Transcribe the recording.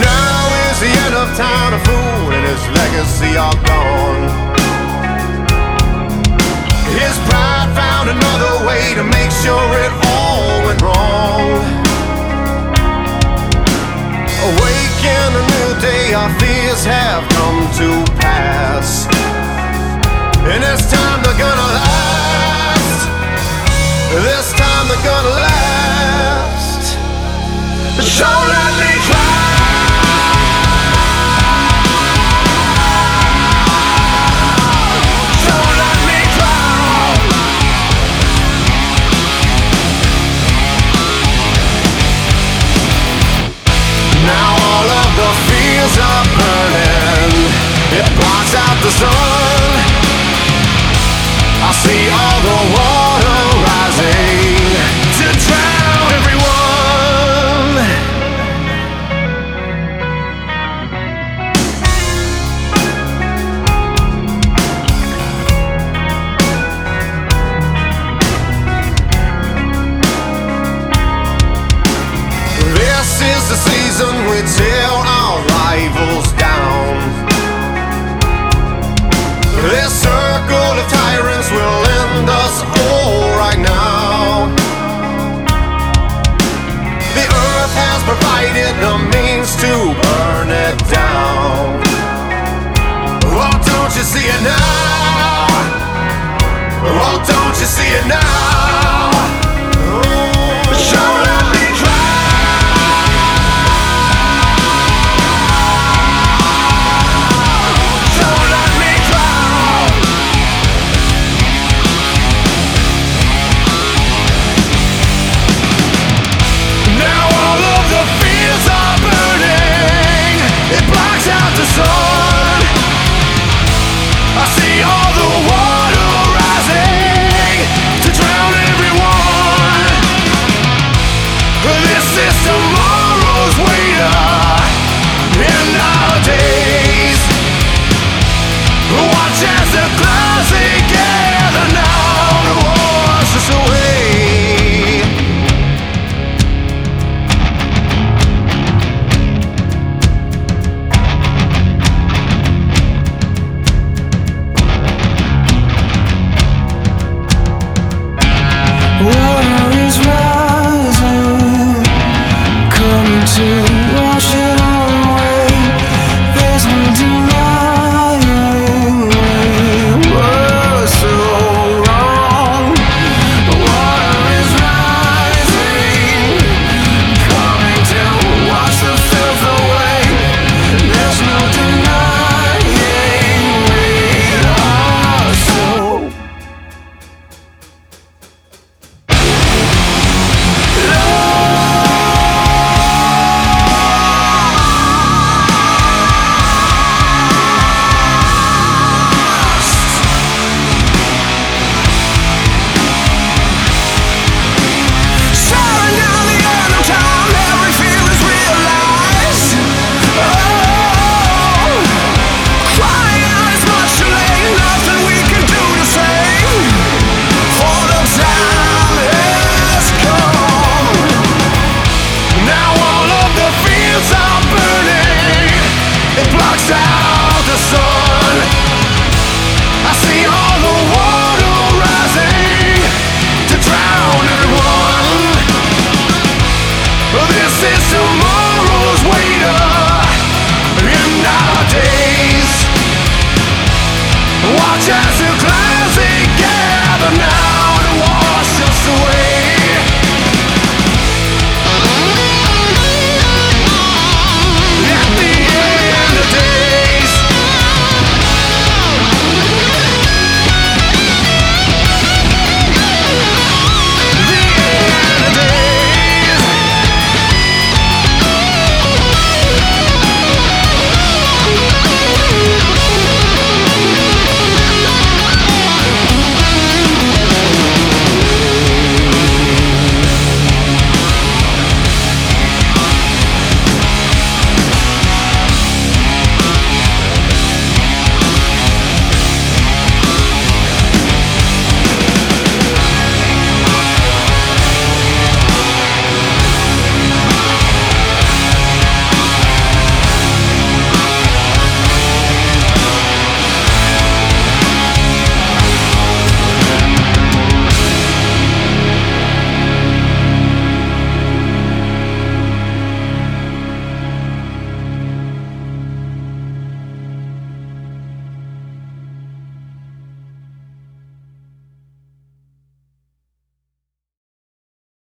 Now is the end of time, a fool and his legacy are gone. His pride found another way to make sure it all went wrong. Awake in a new day, our fears have come to pass. And this time they're gonna last. This time they're gonna last. So let me. out the sun. I see all the water rising To drown everyone. This is the season we tell